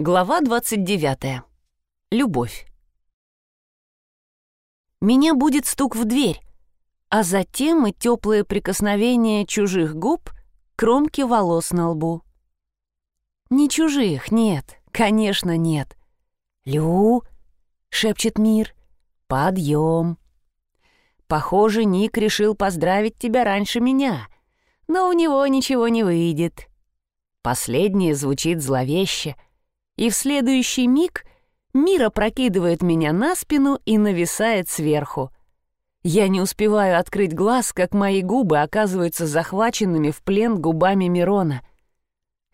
Глава 29. Любовь. Меня будет стук в дверь, а затем и теплое прикосновение чужих губ к кромке волос на лбу. Не чужих, нет, конечно, нет. «Лю!» — шепчет мир. «Подъем!» Похоже, Ник решил поздравить тебя раньше меня, но у него ничего не выйдет. Последнее звучит зловеще — и в следующий миг Мира прокидывает меня на спину и нависает сверху. Я не успеваю открыть глаз, как мои губы оказываются захваченными в плен губами Мирона.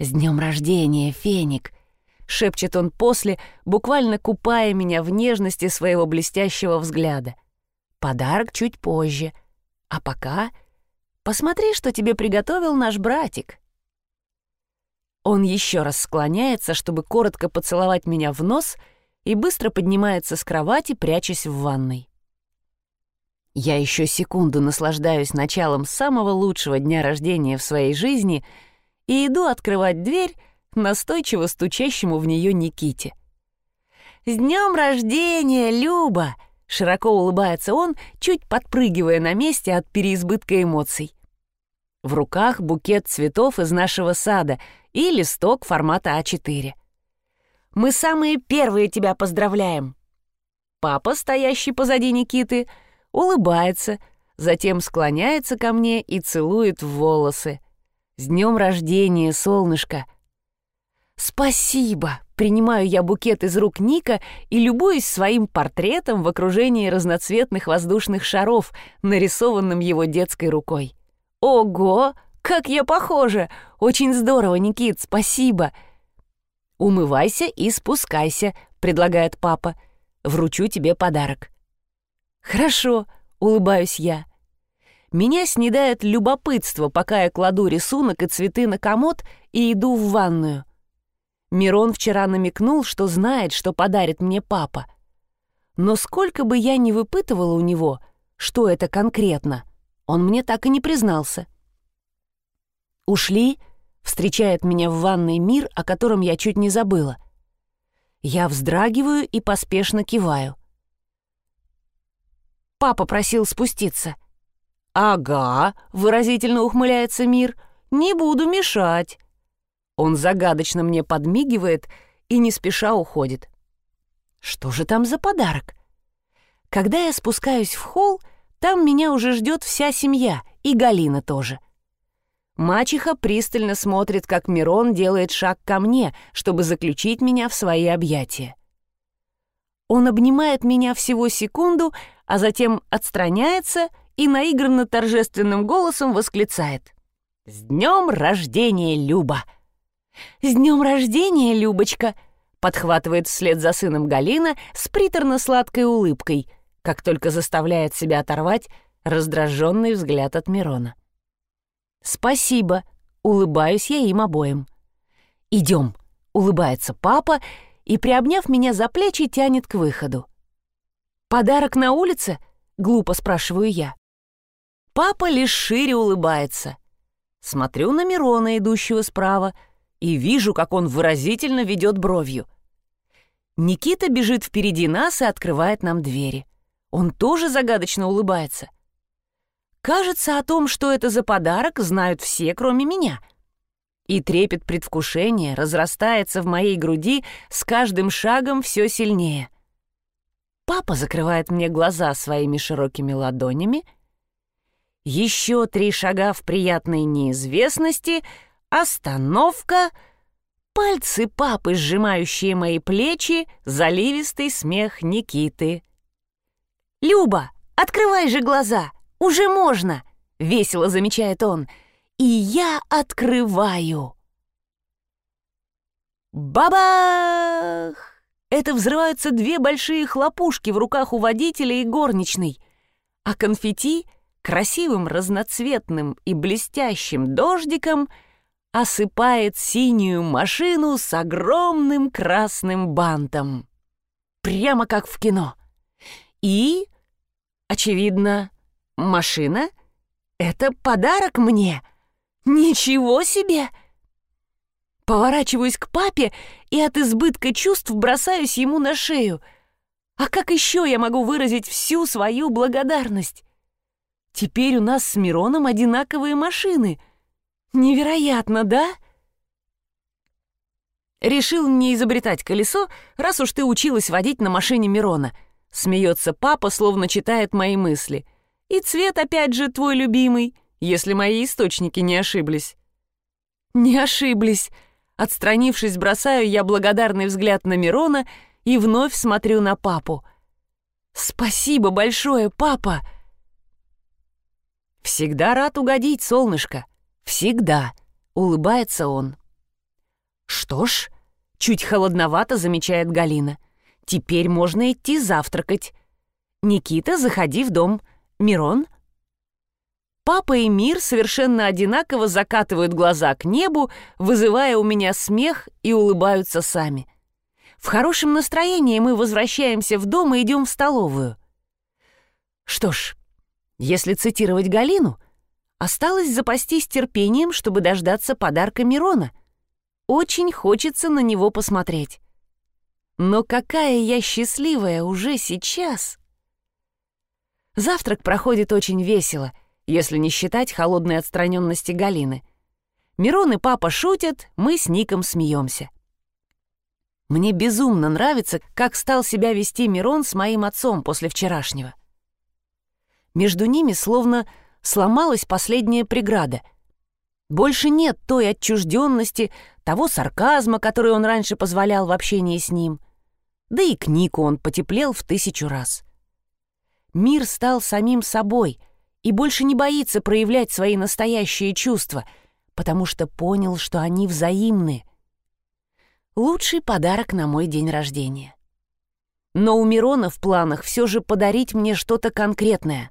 «С днем рождения, Феник!» — шепчет он после, буквально купая меня в нежности своего блестящего взгляда. «Подарок чуть позже. А пока посмотри, что тебе приготовил наш братик». Он еще раз склоняется, чтобы коротко поцеловать меня в нос и быстро поднимается с кровати, прячась в ванной. Я еще секунду наслаждаюсь началом самого лучшего дня рождения в своей жизни и иду открывать дверь настойчиво стучащему в нее Никите. «С днем рождения, Люба!» — широко улыбается он, чуть подпрыгивая на месте от переизбытка эмоций. В руках букет цветов из нашего сада и листок формата А4. «Мы самые первые тебя поздравляем!» Папа, стоящий позади Никиты, улыбается, затем склоняется ко мне и целует в волосы. «С днем рождения, солнышко!» «Спасибо!» — принимаю я букет из рук Ника и любуюсь своим портретом в окружении разноцветных воздушных шаров, нарисованным его детской рукой. «Ого! Как я похожа! Очень здорово, Никит, спасибо!» «Умывайся и спускайся», — предлагает папа. «Вручу тебе подарок». «Хорошо», — улыбаюсь я. Меня снедает любопытство, пока я кладу рисунок и цветы на комод и иду в ванную. Мирон вчера намекнул, что знает, что подарит мне папа. Но сколько бы я ни выпытывала у него, что это конкретно — он мне так и не признался. «Ушли?» — встречает меня в ванной мир, о котором я чуть не забыла. Я вздрагиваю и поспешно киваю. Папа просил спуститься. «Ага», — выразительно ухмыляется мир, — «не буду мешать». Он загадочно мне подмигивает и не спеша уходит. Что же там за подарок? Когда я спускаюсь в холл, там меня уже ждет вся семья, и Галина тоже. Мачеха пристально смотрит, как Мирон делает шаг ко мне, чтобы заключить меня в свои объятия. Он обнимает меня всего секунду, а затем отстраняется и наигранно торжественным голосом восклицает. «С днем рождения, Люба!» «С днем рождения, Любочка!» подхватывает вслед за сыном Галина с приторно-сладкой улыбкой — как только заставляет себя оторвать раздраженный взгляд от Мирона. «Спасибо», — улыбаюсь я им обоим. «Идем», — улыбается папа и, приобняв меня за плечи, тянет к выходу. «Подарок на улице?» — глупо спрашиваю я. Папа лишь шире улыбается. Смотрю на Мирона, идущего справа, и вижу, как он выразительно ведет бровью. Никита бежит впереди нас и открывает нам двери. Он тоже загадочно улыбается. Кажется, о том, что это за подарок, знают все, кроме меня. И трепет предвкушения разрастается в моей груди с каждым шагом все сильнее. Папа закрывает мне глаза своими широкими ладонями. Еще три шага в приятной неизвестности, остановка, пальцы папы, сжимающие мои плечи, заливистый смех Никиты — «Люба, открывай же глаза! Уже можно!» — весело замечает он. «И я открываю!» Бабах! Это взрываются две большие хлопушки в руках у водителя и горничной, а конфетти красивым разноцветным и блестящим дождиком осыпает синюю машину с огромным красным бантом. Прямо как в кино. И Очевидно, машина — это подарок мне. Ничего себе! Поворачиваюсь к папе и от избытка чувств бросаюсь ему на шею. А как еще я могу выразить всю свою благодарность? Теперь у нас с Мироном одинаковые машины. Невероятно, да? Решил не изобретать колесо, раз уж ты училась водить на машине Мирона. Смеется папа, словно читает мои мысли. И цвет опять же твой любимый, если мои источники не ошиблись. Не ошиблись, Отстранившись, бросаю я благодарный взгляд на Мирона и вновь смотрю на папу. «Спасибо большое, папа!» «Всегда рад угодить, солнышко. Всегда!» — улыбается он. «Что ж, чуть холодновато», — замечает Галина. «Теперь можно идти завтракать. Никита, заходи в дом. Мирон, Папа и Мир совершенно одинаково закатывают глаза к небу, вызывая у меня смех и улыбаются сами. В хорошем настроении мы возвращаемся в дом и идем в столовую. Что ж, если цитировать Галину, осталось запастись терпением, чтобы дождаться подарка Мирона. Очень хочется на него посмотреть. Но какая я счастливая уже сейчас! Завтрак проходит очень весело — если не считать холодной отстраненности Галины. Мирон и папа шутят, мы с Ником смеемся. Мне безумно нравится, как стал себя вести Мирон с моим отцом после вчерашнего. Между ними словно сломалась последняя преграда. Больше нет той отчужденности, того сарказма, который он раньше позволял в общении с ним. Да и к Нику он потеплел в тысячу раз. Мир стал самим собой — и больше не боится проявлять свои настоящие чувства, потому что понял, что они взаимны. Лучший подарок на мой день рождения. Но у Мирона в планах все же подарить мне что-то конкретное.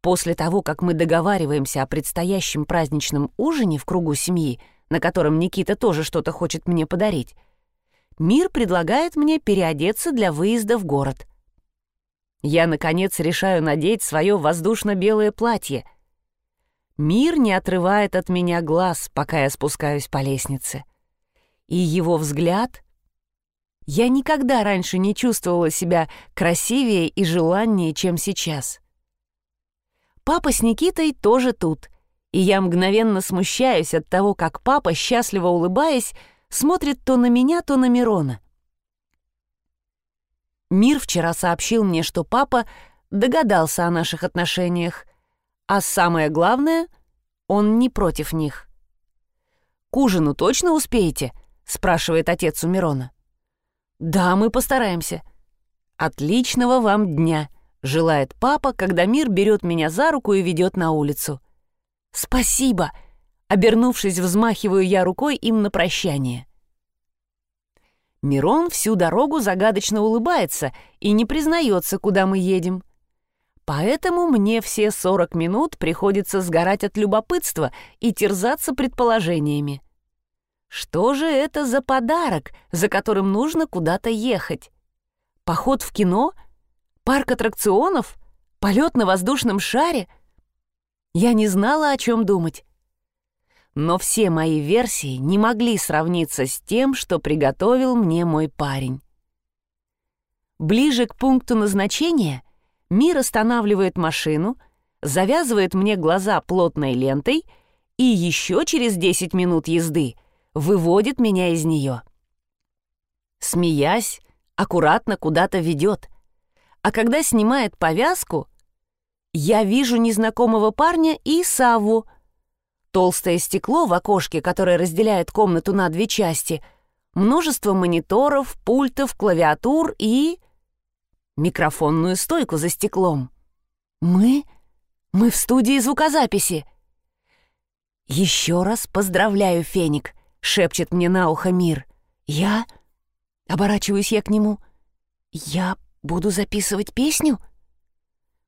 После того, как мы договариваемся о предстоящем праздничном ужине в кругу семьи, на котором Никита тоже что-то хочет мне подарить, Мир предлагает мне переодеться для выезда в город — я, наконец, решаю надеть свое воздушно-белое платье. Мир не отрывает от меня глаз, пока я спускаюсь по лестнице. И его взгляд... Я никогда раньше не чувствовала себя красивее и желаннее, чем сейчас. Папа с Никитой тоже тут, и я мгновенно смущаюсь от того, как папа, счастливо улыбаясь, смотрит то на меня, то на Мирона. Мир вчера сообщил мне, что папа догадался о наших отношениях, а самое главное, он не против них. «К ужину точно успеете?» — спрашивает отец у Мирона. «Да, мы постараемся». «Отличного вам дня!» — желает папа, когда Мир берет меня за руку и ведет на улицу. «Спасибо!» — обернувшись, взмахиваю я рукой им на прощание. Мирон всю дорогу загадочно улыбается и не признается, куда мы едем. Поэтому мне все 40 минут приходится сгорать от любопытства и терзаться предположениями. Что же это за подарок, за которым нужно куда-то ехать? Поход в кино? Парк аттракционов? Полет на воздушном шаре? Я не знала, о чем думать. Но все мои версии не могли сравниться с тем, что приготовил мне мой парень. Ближе к пункту назначения Мир останавливает машину, завязывает мне глаза плотной лентой и еще через 10 минут езды выводит меня из нее. Смеясь, аккуратно куда-то ведет. А когда снимает повязку, я вижу незнакомого парня и Савву, Толстое стекло в окошке, которое разделяет комнату на две части, множество мониторов, пультов, клавиатур и... микрофонную стойку за стеклом. Мы? Мы в студии звукозаписи. «Еще раз поздравляю, Феник», — шепчет мне на ухо мир. «Я...» — оборачиваюсь я к нему. «Я буду записывать песню?»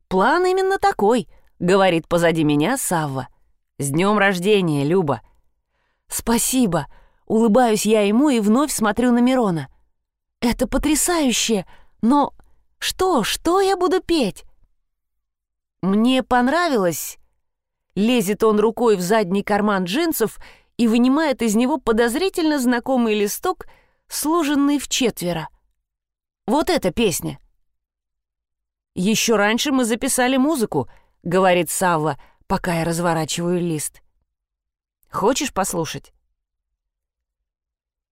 «План именно такой», — говорит позади меня Савва. «С днем рождения, Люба!» «Спасибо!» — улыбаюсь я ему и вновь смотрю на Мирона. «Это потрясающе! Но что, что я буду петь?» «Мне понравилось...» Лезет он рукой в задний карман джинсов и вынимает из него подозрительно знакомый листок, сложенный в четверо. Вот эта песня. «Еще раньше мы записали музыку», — говорит Савва, пока я разворачиваю лист. «Хочешь послушать?»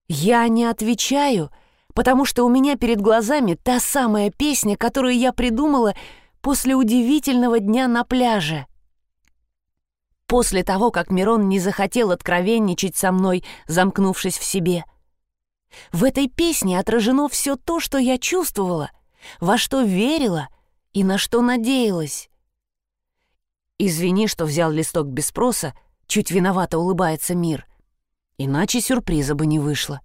Я не отвечаю, потому что у меня перед глазами та самая песня, которую я придумала после удивительного дня на пляже. После того, как Мирон не захотел откровенничать со мной, замкнувшись в себе. В этой песне отражено все то, что я чувствовала, во что верила и на что надеялась. «Извини, что взял листок без спроса», — чуть виновато улыбается Мир. Иначе сюрприза бы не вышло.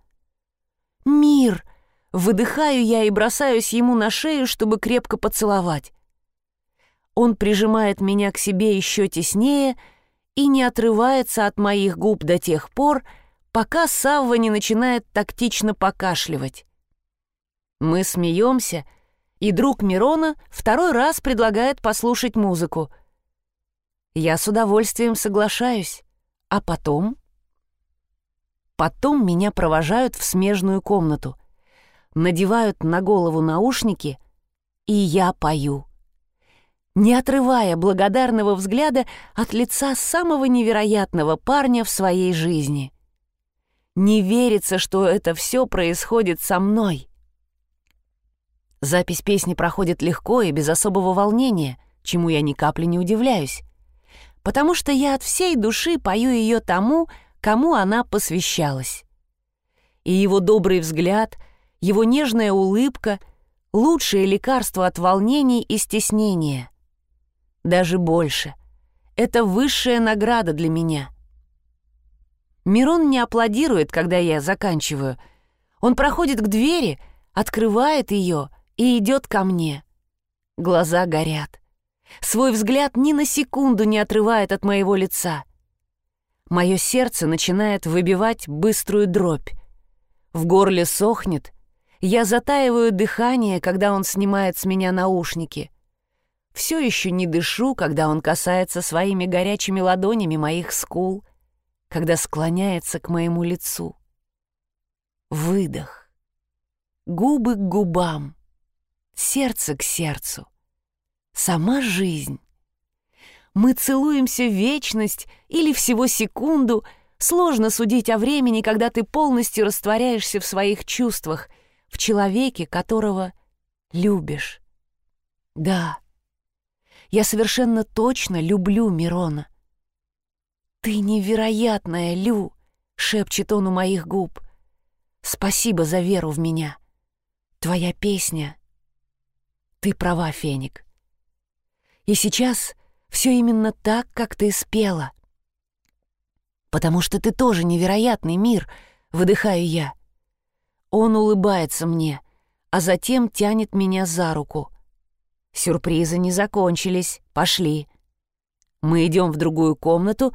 «Мир!» Выдыхаю я и бросаюсь ему на шею, чтобы крепко поцеловать. Он прижимает меня к себе еще теснее и не отрывается от моих губ до тех пор, пока Савва не начинает тактично покашливать. Мы смеемся, и друг Мирона второй раз предлагает послушать музыку. Я с удовольствием соглашаюсь, а потом... Потом меня провожают в смежную комнату, надевают на голову наушники, и я пою. Не отрывая благодарного взгляда от лица самого невероятного парня в своей жизни. Не верится, что это все происходит со мной. Запись песни проходит легко и без особого волнения, чему я ни капли не удивляюсь, потому что я от всей души пою ее тому, кому она посвящалась. И его добрый взгляд, его нежная улыбка — лучшее лекарство от волнений и стеснения. Даже больше. Это высшая награда для меня. Мирон не аплодирует, когда я заканчиваю. Он проходит к двери, открывает ее и идет ко мне. Глаза горят. Свой взгляд ни на секунду не отрывает от моего лица — Мое сердце начинает выбивать быструю дробь. В горле сохнет. Я затаиваю дыхание, когда он снимает с меня наушники. Все еще не дышу, когда он касается своими горячими ладонями моих скул, когда склоняется к моему лицу. Выдох. Губы к губам. Сердце к сердцу. Сама жизнь мы целуемся вечность или всего секунду, сложно судить о времени, когда ты полностью растворяешься в своих чувствах, в человеке, которого любишь. Да, я совершенно точно люблю Мирона. «Ты невероятная, Лю!» — шепчет он у моих губ. «Спасибо за веру в меня. Твоя песня...» «Ты права, Феник. И сейчас все именно так, как ты спела. Потому что ты тоже невероятный мир, выдыхаю я. Он улыбается мне, а затем тянет меня за руку. Сюрпризы не закончились, пошли. Мы идем в другую комнату,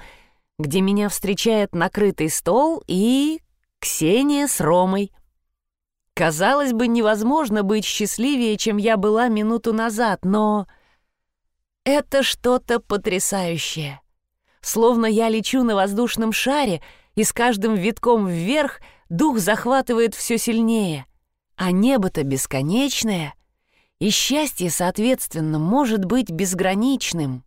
где меня встречает накрытый стол и... Ксения с Ромой. Казалось бы, невозможно быть счастливее, чем я была минуту назад, но... Это что-то потрясающее. Словно я лечу на воздушном шаре, и с каждым витком вверх дух захватывает все сильнее. А небо-то бесконечное, и счастье, соответственно, может быть безграничным.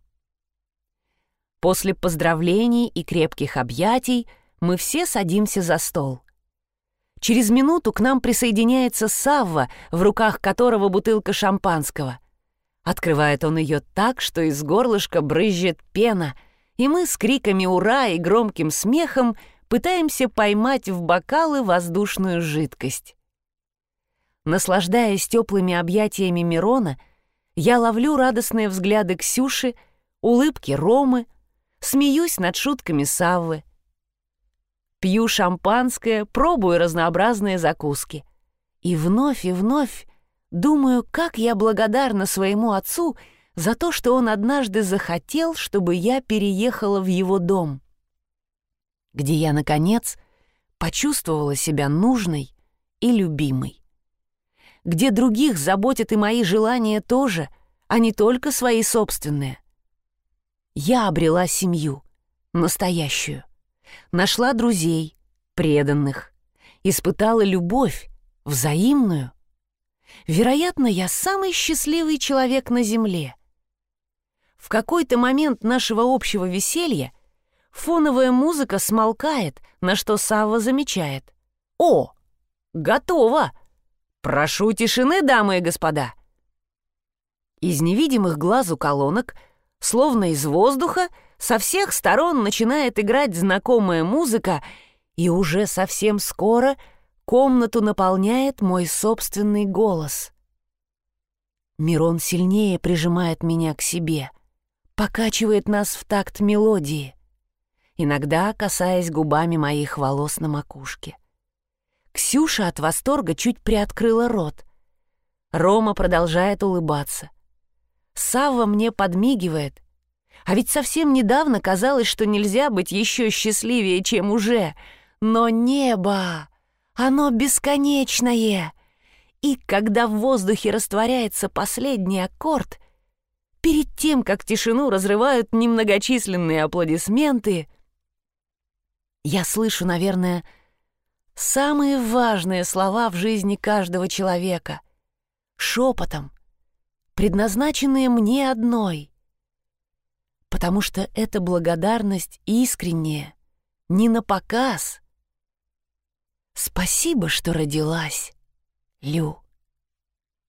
После поздравлений и крепких объятий мы все садимся за стол. Через минуту к нам присоединяется Савва, в руках которого бутылка шампанского. Открывает он ее так, что из горлышка брызжет пена, и мы с криками «Ура!» и громким смехом пытаемся поймать в бокалы воздушную жидкость. Наслаждаясь теплыми объятиями Мирона, я ловлю радостные взгляды Ксюши, улыбки Ромы, смеюсь над шутками Саввы. Пью шампанское, пробую разнообразные закуски. И вновь и вновь Думаю, как я благодарна своему отцу за то, что он однажды захотел, чтобы я переехала в его дом, где я, наконец, почувствовала себя нужной и любимой, где других заботят и мои желания тоже, а не только свои собственные. Я обрела семью, настоящую, нашла друзей, преданных, испытала любовь, взаимную. Вероятно, я самый счастливый человек на Земле. В какой-то момент нашего общего веселья фоновая музыка смолкает, на что Савва замечает. «О, готово! Прошу тишины, дамы и господа!» Из невидимых глазу колонок, словно из воздуха, со всех сторон начинает играть знакомая музыка, и уже совсем скоро комнату наполняет мой собственный голос. Мирон сильнее прижимает меня к себе, покачивает нас в такт мелодии, иногда касаясь губами моих волос на макушке. Ксюша от восторга чуть приоткрыла рот. Рома продолжает улыбаться. Савва мне подмигивает, а ведь совсем недавно казалось, что нельзя быть еще счастливее, чем уже. Но небо, оно бесконечное. И когда в воздухе растворяется последний аккорд, перед тем, как тишину разрывают немногочисленные аплодисменты, я слышу, наверное, самые важные слова в жизни каждого человека, шепотом, предназначенные мне одной — потому что эта благодарность искренняя, не на показ. Спасибо, что родилась, Лю.